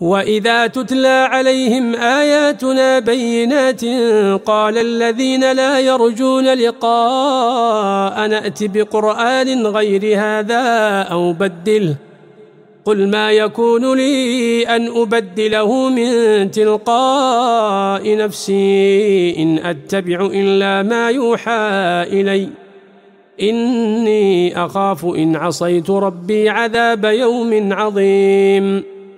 وَإِذَا تُتْلَى عَلَيْهِمْ آيَاتُنَا بَيِّنَاتٍ قَالَ الَّذِينَ لَا يَرْجُونَ لِقَاءَ نَأْتِ بِقُرْآنٍ غَيْرِ هَذَا أَوْ بَدِّلْهُ قُلْ مَا يَكُونُ لِي أَنْ أُبَدِّلَهُ مِنْ تِلْقَاءِ نَفْسِي إِنْ أَتَّبِعُ إِلَّا مَا يُوحَى إِلَيَّ إِنِّي أَخَافُ إِنْ عَصَيْتُ رَبِّي عَذَابَ يَوْمٍ عَظِيمٍ